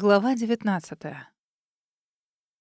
Глава 19.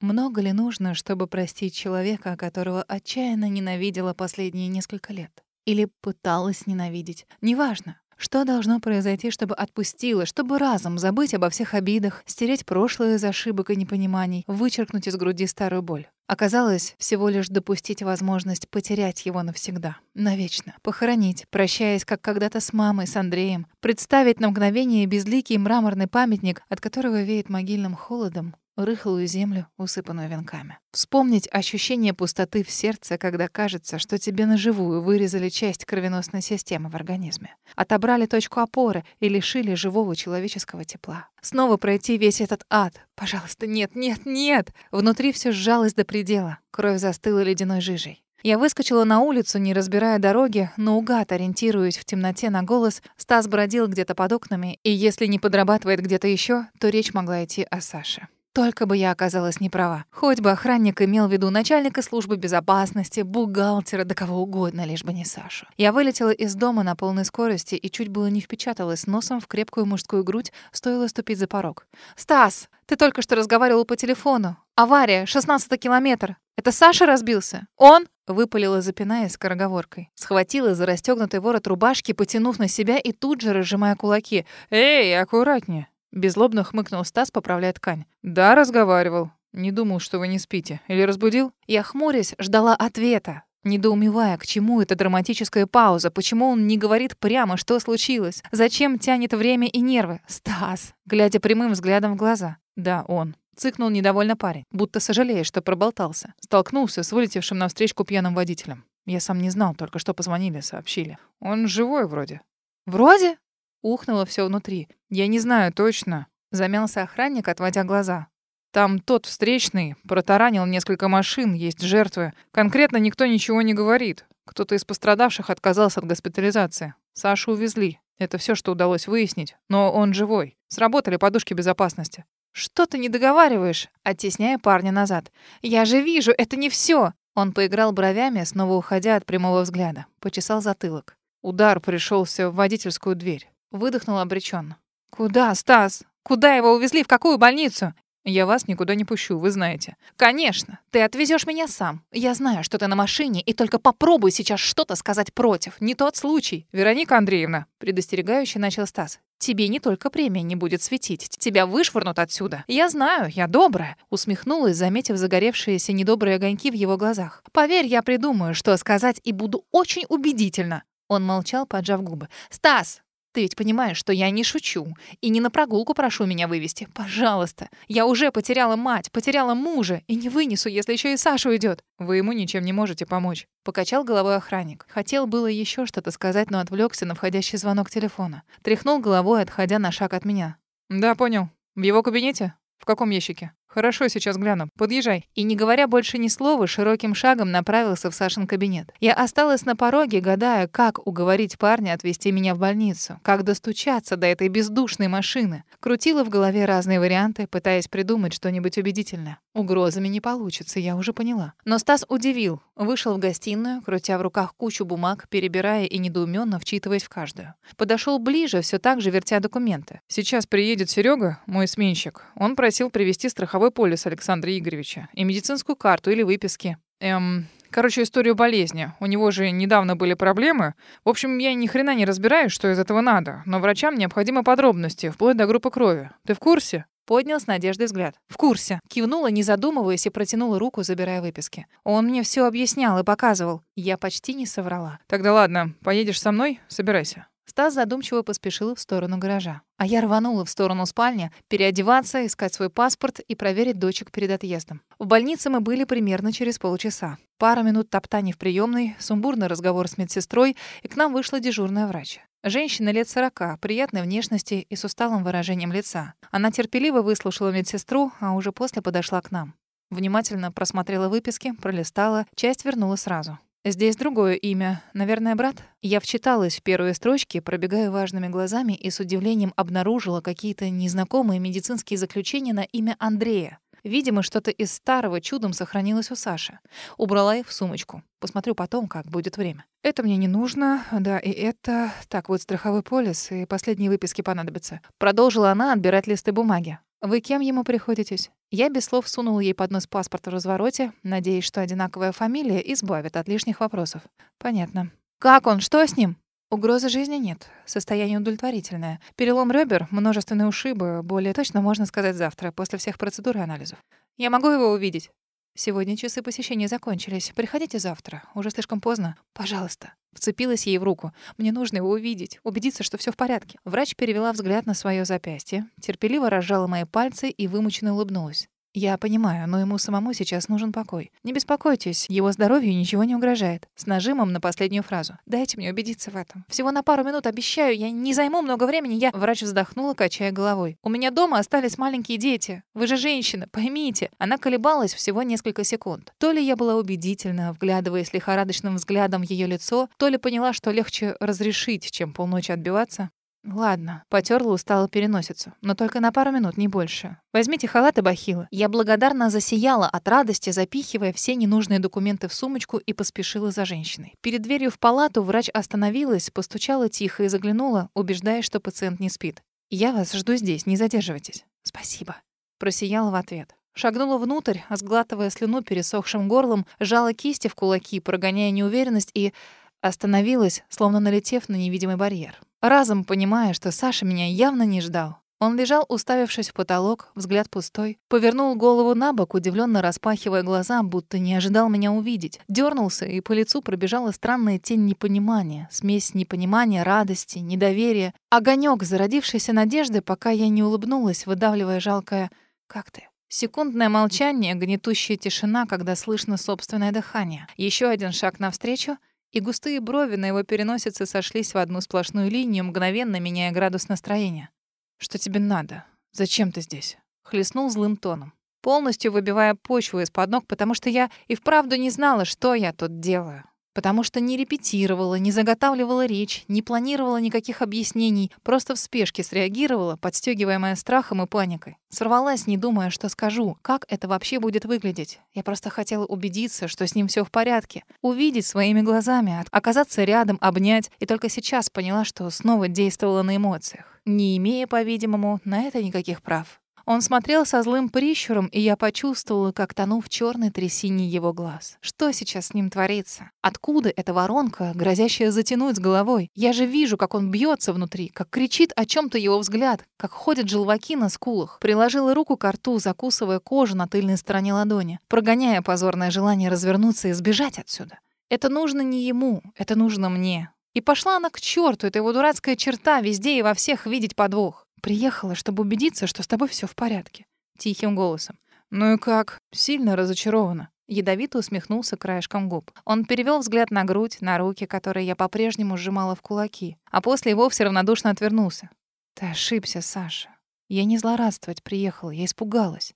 Много ли нужно, чтобы простить человека, которого отчаянно ненавидела последние несколько лет? Или пыталась ненавидеть? Неважно. Что должно произойти, чтобы отпустила, чтобы разом забыть обо всех обидах, стереть прошлое из ошибок и непониманий, вычеркнуть из груди старую боль? Оказалось, всего лишь допустить возможность потерять его навсегда, навечно, похоронить, прощаясь, как когда-то с мамой, с Андреем, представить на мгновение безликий мраморный памятник, от которого веет могильным холодом, рыхлую землю, усыпанную венками. Вспомнить ощущение пустоты в сердце, когда кажется, что тебе наживую вырезали часть кровеносной системы в организме. Отобрали точку опоры и лишили живого человеческого тепла. Снова пройти весь этот ад. Пожалуйста, нет, нет, нет! Внутри все сжалось до предела. Кровь застыла ледяной жижей. Я выскочила на улицу, не разбирая дороги, но угад, ориентируясь в темноте на голос, Стас бродил где-то под окнами, и если не подрабатывает где-то еще, то речь могла идти о Саше. Только бы я оказалась не права. Хоть бы охранник имел в виду начальника службы безопасности, бухгалтера, да кого угодно, лишь бы не Сашу. Я вылетела из дома на полной скорости и чуть было не впечаталась носом в крепкую мужскую грудь, стоило ступить за порог. «Стас, ты только что разговаривал по телефону. Авария, 16 километр. Это Саша разбился? Он?» Выпалила, запинаясь скороговоркой. Схватила за расстёгнутый ворот рубашки, потянув на себя и тут же разжимая кулаки. «Эй, аккуратнее!» Безлобно хмыкнул Стас, поправляя ткань. «Да, разговаривал. Не думал, что вы не спите. Или разбудил?» Я, хмурясь, ждала ответа, недоумевая, к чему эта драматическая пауза, почему он не говорит прямо, что случилось, зачем тянет время и нервы. «Стас!» Глядя прямым взглядом в глаза. «Да, он». Цыкнул недовольно парень, будто сожалея, что проболтался. Столкнулся с вылетевшим навстречу пьяным водителем. Я сам не знал, только что позвонили, сообщили. Он живой вроде. «Вроде?» Ухнуло все внутри. «Я не знаю точно», — замялся охранник, отводя глаза. «Там тот встречный протаранил несколько машин, есть жертвы. Конкретно никто ничего не говорит. Кто-то из пострадавших отказался от госпитализации. Сашу увезли. Это все, что удалось выяснить. Но он живой. Сработали подушки безопасности. «Что ты не договариваешь?» оттесняя парня назад. «Я же вижу, это не все. Он поиграл бровями, снова уходя от прямого взгляда. Почесал затылок. Удар пришелся в водительскую дверь. Выдохнула обреченно. «Куда, Стас? Куда его увезли? В какую больницу?» «Я вас никуда не пущу, вы знаете». «Конечно. Ты отвезешь меня сам. Я знаю, что ты на машине, и только попробуй сейчас что-то сказать против. Не тот случай». «Вероника Андреевна», — предостерегающе начал Стас. «Тебе не только премия не будет светить. Тебя вышвырнут отсюда. Я знаю, я добрая», — усмехнулась, заметив загоревшиеся недобрые огоньки в его глазах. «Поверь, я придумаю, что сказать, и буду очень убедительно». Он молчал, поджав губы. «Стас, ты ведь понимаешь, что я не шучу. И не на прогулку прошу меня вывести. Пожалуйста. Я уже потеряла мать, потеряла мужа. И не вынесу, если еще и Саша уйдет. Вы ему ничем не можете помочь. Покачал головой охранник. Хотел было еще что-то сказать, но отвлекся на входящий звонок телефона. Тряхнул головой, отходя на шаг от меня. Да, понял. В его кабинете? В каком ящике? Хорошо, сейчас гляну. Подъезжай. И не говоря больше ни слова, широким шагом направился в Сашин кабинет. Я осталась на пороге, гадая, как уговорить парня отвезти меня в больницу, как достучаться до этой бездушной машины. Крутила в голове разные варианты, пытаясь придумать что-нибудь убедительное. Угрозами не получится, я уже поняла. Но Стас удивил. Вышел в гостиную, крутя в руках кучу бумаг, перебирая и недоуменно вчитываясь в каждую. Подошел ближе, все так же вертя документы. Сейчас приедет Серега, мой сменщик. Он просил привезти страховой страховой полис Александра Игоревича и медицинскую карту или выписки. Эм, короче, историю болезни. У него же недавно были проблемы. В общем, я ни хрена не разбираюсь, что из этого надо, но врачам необходимы подробности, вплоть до группы крови. Ты в курсе? Поднял с надеждой взгляд. «В курсе». Кивнула, не задумываясь, и протянула руку, забирая выписки. Он мне все объяснял и показывал. Я почти не соврала. «Тогда ладно, поедешь со мной? Собирайся». Стас задумчиво поспешил в сторону гаража. А я рванула в сторону спальни, переодеваться, искать свой паспорт и проверить дочек перед отъездом. В больнице мы были примерно через полчаса. Пара минут топтаний в приемной, сумбурный разговор с медсестрой, и к нам вышла дежурная врач. Женщина лет сорока, приятной внешности и с усталым выражением лица. Она терпеливо выслушала медсестру, а уже после подошла к нам. Внимательно просмотрела выписки, пролистала, часть вернула сразу. Здесь другое имя. Наверное, брат? Я вчиталась в первые строчки, пробегая важными глазами и с удивлением обнаружила какие-то незнакомые медицинские заключения на имя Андрея. Видимо, что-то из старого чудом сохранилось у Саши. Убрала их в сумочку. Посмотрю потом, как будет время. Это мне не нужно. Да, и это... Так, вот страховой полис и последние выписки понадобятся. Продолжила она отбирать листы бумаги. Вы кем ему приходитесь? Я без слов сунула ей под нос паспорт в развороте, надеясь, что одинаковая фамилия избавит от лишних вопросов. Понятно. Как он? Что с ним? Угрозы жизни нет. Состояние удовлетворительное. Перелом ребер, множественные ушибы. Более точно можно сказать завтра, после всех процедур и анализов. Я могу его увидеть? Сегодня часы посещения закончились. Приходите завтра. Уже слишком поздно. Пожалуйста. Вцепилась ей в руку. Мне нужно его увидеть, убедиться, что все в порядке. Врач перевела взгляд на свое запястье, терпеливо разжала мои пальцы и вымученно улыбнулась. Я понимаю, но ему самому сейчас нужен покой. Не беспокойтесь, его здоровью ничего не угрожает. С нажимом на последнюю фразу. Дайте мне убедиться в этом. Всего на пару минут, обещаю, я не займу много времени. Я... Врач вздохнула, качая головой. У меня дома остались маленькие дети. Вы же женщина, поймите. Она колебалась всего несколько секунд. То ли я была убедительна, вглядываясь лихорадочным взглядом в ее лицо, то ли поняла, что легче разрешить, чем полночи отбиваться. Ладно, потерла устало переносицу, но только на пару минут, не больше. Возьмите халат и бахилы. Я благодарно засияла от радости, запихивая все ненужные документы в сумочку и поспешила за женщиной. Перед дверью в палату врач остановилась, постучала тихо и заглянула, убеждая, что пациент не спит. «Я вас жду здесь, не задерживайтесь». «Спасибо». Просияла в ответ. Шагнула внутрь, сглатывая слюну пересохшим горлом, сжала кисти в кулаки, прогоняя неуверенность и остановилась, словно налетев на невидимый барьер разом понимая, что Саша меня явно не ждал. Он лежал, уставившись в потолок, взгляд пустой, повернул голову на бок, удивленно распахивая глаза, будто не ожидал меня увидеть. Дернулся, и по лицу пробежала странная тень непонимания, смесь непонимания, радости, недоверия, огонек зародившейся надежды, пока я не улыбнулась, выдавливая жалкое «Как ты?». Секундное молчание, гнетущая тишина, когда слышно собственное дыхание. Еще один шаг навстречу — и густые брови на его переносице сошлись в одну сплошную линию, мгновенно меняя градус настроения. «Что тебе надо? Зачем ты здесь?» — хлестнул злым тоном, полностью выбивая почву из-под ног, потому что я и вправду не знала, что я тут делаю потому что не репетировала, не заготавливала речь, не планировала никаких объяснений, просто в спешке среагировала, подстегиваемая страхом и паникой. Сорвалась, не думая, что скажу, как это вообще будет выглядеть. Я просто хотела убедиться, что с ним все в порядке, увидеть своими глазами, оказаться рядом, обнять, и только сейчас поняла, что снова действовала на эмоциях, не имея, по-видимому, на это никаких прав. Он смотрел со злым прищуром, и я почувствовала, как тону в черной трясине его глаз. Что сейчас с ним творится? Откуда эта воронка, грозящая затянуть с головой? Я же вижу, как он бьется внутри, как кричит о чем то его взгляд, как ходят желваки на скулах. Приложила руку к рту, закусывая кожу на тыльной стороне ладони, прогоняя позорное желание развернуться и сбежать отсюда. Это нужно не ему, это нужно мне. И пошла она к черту, это его дурацкая черта, везде и во всех видеть подвох. Приехала, чтобы убедиться, что с тобой все в порядке. Тихим голосом. Ну и как? Сильно разочарована. Ядовито усмехнулся краешком губ. Он перевел взгляд на грудь, на руки, которые я по-прежнему сжимала в кулаки, а после и вовсе равнодушно отвернулся. Ты ошибся, Саша. Я не злорадствовать приехала, я испугалась.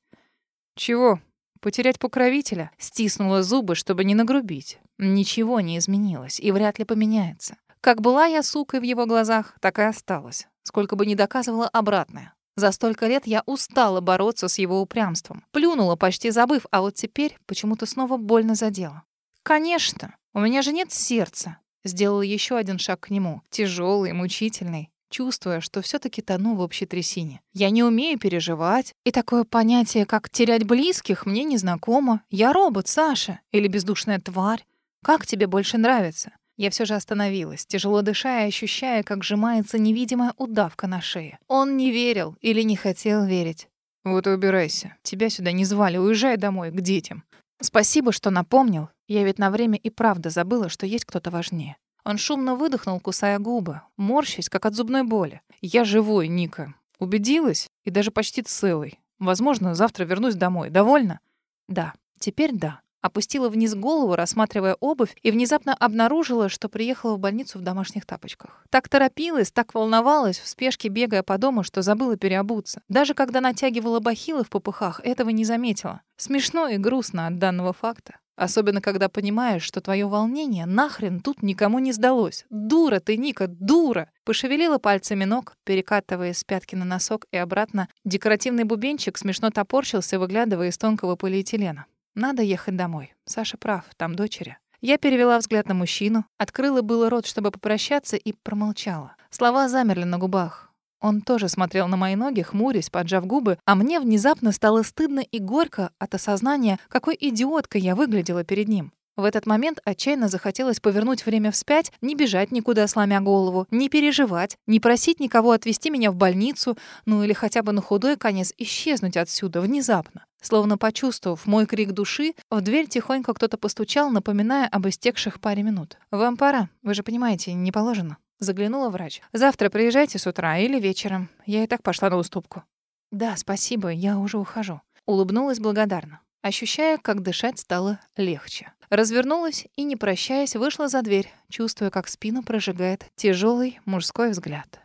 Чего? Потерять покровителя? Стиснула зубы, чтобы не нагрубить. Ничего не изменилось и вряд ли поменяется. Как была я сукой в его глазах, так и осталась сколько бы ни доказывала обратное. За столько лет я устала бороться с его упрямством. Плюнула, почти забыв, а вот теперь почему-то снова больно задела. «Конечно, у меня же нет сердца». Сделала еще один шаг к нему, тяжелый, мучительный, чувствуя, что все таки тону в общей трясине. Я не умею переживать, и такое понятие, как терять близких, мне не знакомо. Я робот, Саша, или бездушная тварь. Как тебе больше нравится? Я все же остановилась, тяжело дыша и ощущая, как сжимается невидимая удавка на шее. Он не верил или не хотел верить. «Вот и убирайся. Тебя сюда не звали. Уезжай домой, к детям». «Спасибо, что напомнил. Я ведь на время и правда забыла, что есть кто-то важнее». Он шумно выдохнул, кусая губы, морщась, как от зубной боли. «Я живой, Ника. Убедилась? И даже почти целый. Возможно, завтра вернусь домой. Довольно?» «Да. Теперь да». Опустила вниз голову, рассматривая обувь, и внезапно обнаружила, что приехала в больницу в домашних тапочках. Так торопилась, так волновалась, в спешке бегая по дому, что забыла переобуться. Даже когда натягивала бахилы в попыхах, этого не заметила. Смешно и грустно от данного факта. Особенно, когда понимаешь, что твое волнение нахрен тут никому не сдалось. Дура ты, Ника, дура! Пошевелила пальцами ног, перекатывая с пятки на носок и обратно. Декоративный бубенчик смешно топорщился, выглядывая из тонкого полиэтилена. Надо ехать домой. Саша прав, там дочери. Я перевела взгляд на мужчину, открыла было рот, чтобы попрощаться, и промолчала. Слова замерли на губах. Он тоже смотрел на мои ноги, хмурясь, поджав губы, а мне внезапно стало стыдно и горько от осознания, какой идиоткой я выглядела перед ним. В этот момент отчаянно захотелось повернуть время вспять, не бежать никуда, сломя голову, не переживать, не просить никого отвезти меня в больницу, ну или хотя бы на худой конец исчезнуть отсюда внезапно. Словно почувствовав мой крик души, в дверь тихонько кто-то постучал, напоминая об истекших паре минут. «Вам пора, вы же понимаете, не положено». Заглянула врач. «Завтра приезжайте с утра или вечером. Я и так пошла на уступку». «Да, спасибо, я уже ухожу». Улыбнулась благодарно ощущая, как дышать стало легче. Развернулась и, не прощаясь, вышла за дверь, чувствуя, как спину прожигает тяжелый мужской взгляд.